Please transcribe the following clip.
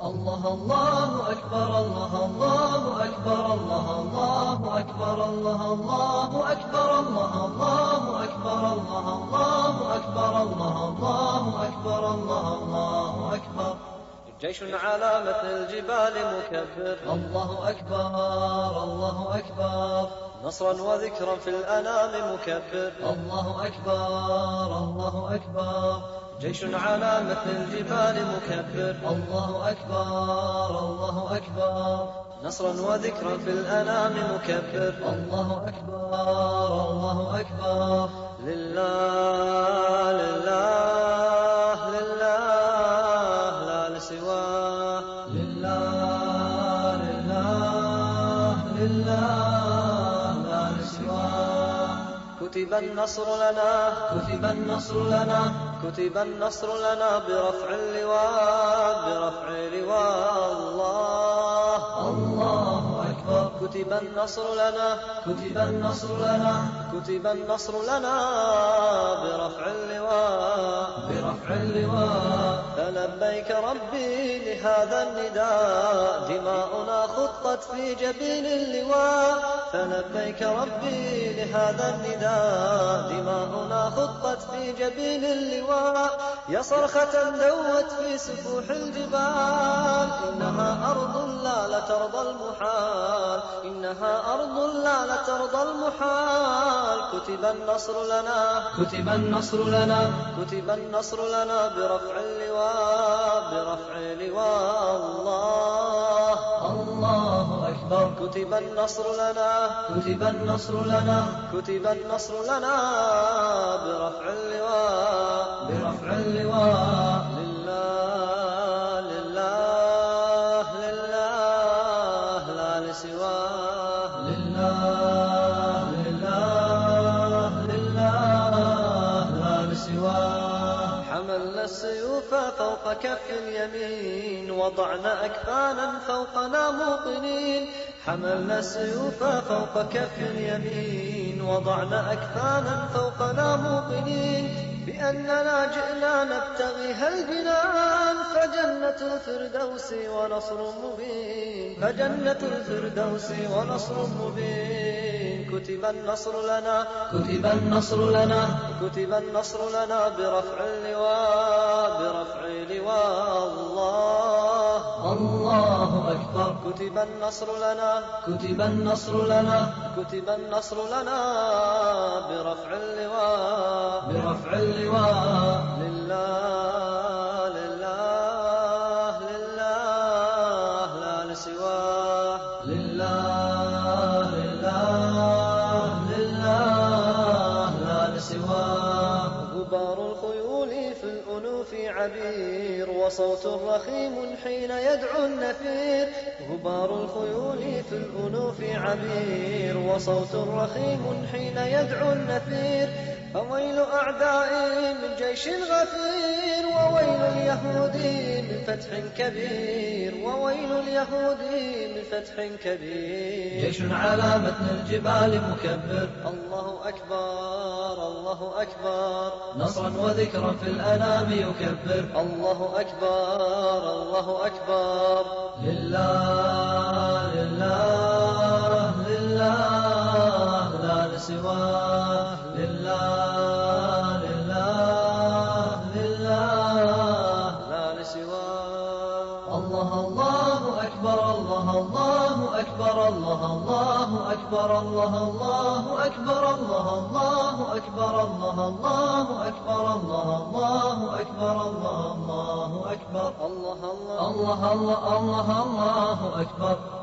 Allah Allahu Ekber Allah Allahu Ekber Allah Allahu Ekber Allah Allahu Ekber Allah Allahu Ekber Allah Allahu Ekber Allah Allahu Ekber Allah جيش على مثل الجبال مكبر الله أكبر الله أكبر. نصرا وذكرا في الأنام مكبر الله أكبر الله أكبر. جيش على مثل الجبال مكبر الله أكبر الله أكبر. نصرا وذكرا في الأنام مكبر الله أكبر الله أكبر. لله كتب النصر لنا كتب النصر لنا كتب النصر لنا برفع اللواء برفع لواء الله الله كتب النصر لنا كتب النصر لنا كتب النصر لنا برفع اللواء برفع اللواء. فلبيك ربي لهذا النداء دماؤنا خطت في جبين اللواء. فلبيك ربي لهذا النداء دماؤنا خطت في جبين اللواء. يا صرخة دوت في سفوح الجبال إنها أرض لا لترضى المحال. إنها أرض لا لترضى المحال. كتب النصر لنا. كتب النصر لنا. كتب النصر لنا برفع اللواء برفع لواء الله. الله أكبر. كتب النصر لنا. كتب النصر لنا. كتب النصر لنا برفع اللواء. برفع اللواء. السيوف فوق كف اليمين وضعنا أكفانا فوقنا موقنين حملنا السيوف فوق كف اليمين وضعنا أكفانا فوقنا موقنين بأننا جئنا نبتغي هالجنان فجنة الفردوس ونصر مبين. فجنة الفردوس ونصر مبين. كتب النصر لنا كتب النصر لنا كتب النصر لنا برفع اللواء. كتب النصر لنا. كتب النصر لنا. كتب النصر لنا برفع اللواء. برفع اللواء. لله لله لله لا لسواه. لله لله لله لا لسواه. غبار الخيول في الأنوف عبير وصوت رخيم حين يدعو النفير. غبار الخيول في الأنوف عبير. وصوت رخيم حين يدعو النفير. فويل أعدائي من جيش غفير وويل اليهود من فتح كبير وويل اليهود من فتح كبير. جيش على متن الجبال مكبر. الله أكبر الله أكبر. نصرا وذكرا في الأنام يكبر. الله أكبر الله أكبر. لله أكبر الله الله أكبر الله الله أكبر الله الله أكبر الله الله أكبر الله الله أكبر الله الله أكبر. الله الله. الله الله الله أكبر.